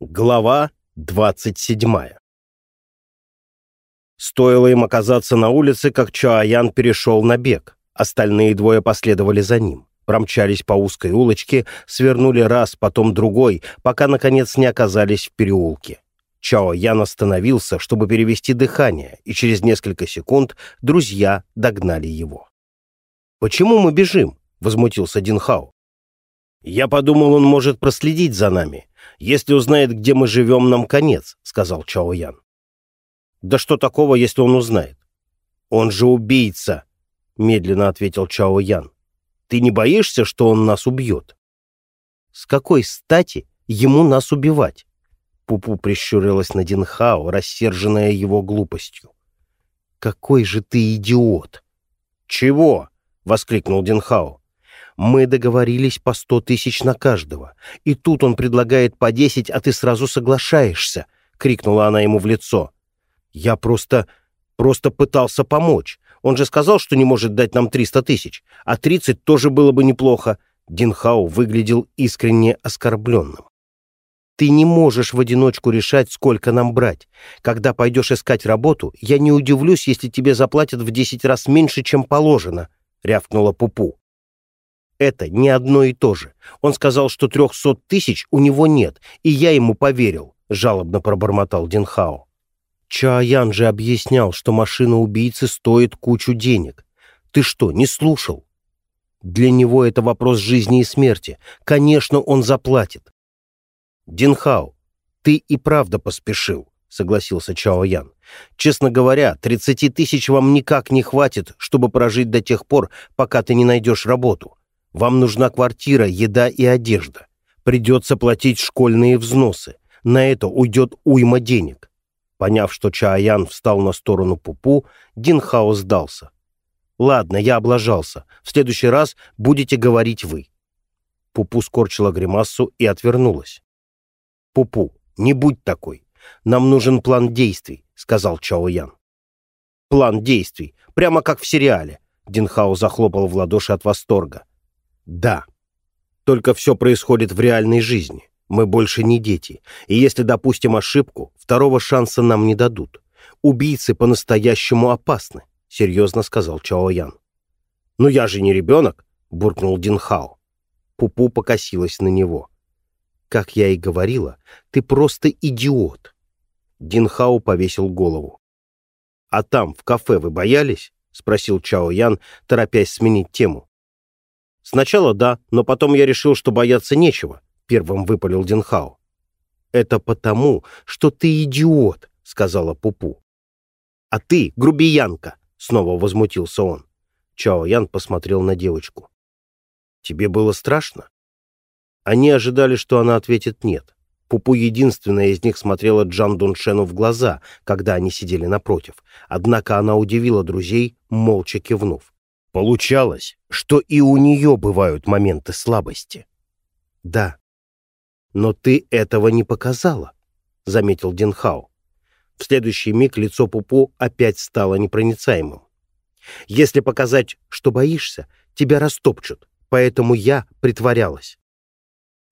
Глава 27 Стоило им оказаться на улице, как Чоаян перешел на бег. Остальные двое последовали за ним. Промчались по узкой улочке, свернули раз, потом другой, пока, наконец, не оказались в переулке. Чао Ян остановился, чтобы перевести дыхание, и через несколько секунд друзья догнали его. «Почему мы бежим?» — возмутился Динхао. «Я подумал, он может проследить за нами. Если узнает, где мы живем, нам конец», — сказал Чао Ян. «Да что такого, если он узнает?» «Он же убийца», — медленно ответил Чао Ян. «Ты не боишься, что он нас убьет?» «С какой стати ему нас убивать?» Пупу прищурилась на Динхао, рассерженная его глупостью. «Какой же ты идиот!» «Чего?» — воскликнул Динхао. Мы договорились по сто тысяч на каждого. И тут он предлагает по десять, а ты сразу соглашаешься!» — крикнула она ему в лицо. «Я просто... просто пытался помочь. Он же сказал, что не может дать нам триста тысяч. А тридцать тоже было бы неплохо». Динхау выглядел искренне оскорбленным. «Ты не можешь в одиночку решать, сколько нам брать. Когда пойдешь искать работу, я не удивлюсь, если тебе заплатят в десять раз меньше, чем положено», — рявкнула Пупу это не одно и то же. Он сказал, что трехсот тысяч у него нет, и я ему поверил», — жалобно пробормотал Динхао. Чаян же объяснял, что машина убийцы стоит кучу денег. Ты что, не слушал? Для него это вопрос жизни и смерти. Конечно, он заплатит. Динхао, ты и правда поспешил, согласился Чао Ян. Честно говоря, 30 тысяч вам никак не хватит, чтобы прожить до тех пор, пока ты не найдешь работу. Вам нужна квартира, еда и одежда. Придется платить школьные взносы. На это уйдет уйма денег. Поняв, что Чаян встал на сторону Пупу, Динхао сдался. «Ладно, я облажался. В следующий раз будете говорить вы». Пупу скорчила гримасу и отвернулась. «Пупу, не будь такой. Нам нужен план действий», — сказал Чао Ян. «План действий, прямо как в сериале», — Динхао захлопал в ладоши от восторга. Да. Только все происходит в реальной жизни. Мы больше не дети. И если допустим ошибку, второго шанса нам не дадут. Убийцы по-настоящему опасны, серьезно сказал Чао Ян. Ну я же не ребенок, буркнул Динхао. Пупу покосилась на него. Как я и говорила, ты просто идиот. Динхао повесил голову. «А там, в кафе, вы боялись?» — спросил Чао Ян, торопясь сменить тему. «Сначала да, но потом я решил, что бояться нечего», — первым выпалил Динхао. «Это потому, что ты идиот», — сказала Пупу. «А ты грубиянка», — снова возмутился он. Чао Ян посмотрел на девочку. «Тебе было страшно?» Они ожидали, что она ответит «нет». Пупу единственная из них смотрела Джан Дуншену в глаза, когда они сидели напротив. Однако она удивила друзей, молча кивнув. Получалось, что и у нее бывают моменты слабости. Да. Но ты этого не показала, заметил Динхау. В следующий миг лицо Пупу опять стало непроницаемым. Если показать, что боишься, тебя растопчут, поэтому я притворялась.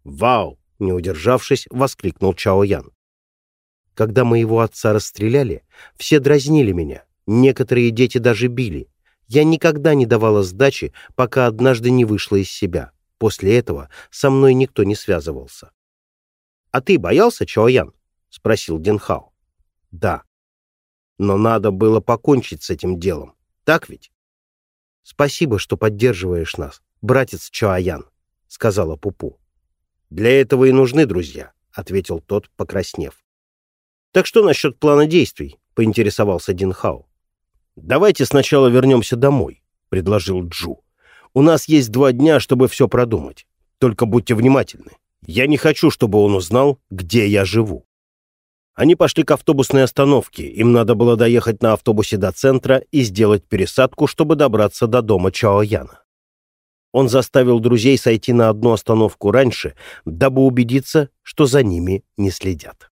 «Вау!» — не удержавшись, воскликнул Чао Ян. Когда моего отца расстреляли, все дразнили меня, некоторые дети даже били, я никогда не давала сдачи, пока однажды не вышла из себя. После этого со мной никто не связывался. «А ты боялся, Чоян?» — спросил Денхао. «Да. Но надо было покончить с этим делом. Так ведь?» «Спасибо, что поддерживаешь нас, братец Чоаян», — сказала Пупу. «Для этого и нужны друзья», — ответил тот, покраснев. «Так что насчет плана действий?» — поинтересовался Динхао. «Давайте сначала вернемся домой», — предложил Джу. «У нас есть два дня, чтобы все продумать. Только будьте внимательны. Я не хочу, чтобы он узнал, где я живу». Они пошли к автобусной остановке. Им надо было доехать на автобусе до центра и сделать пересадку, чтобы добраться до дома Чао Яна. Он заставил друзей сойти на одну остановку раньше, дабы убедиться, что за ними не следят.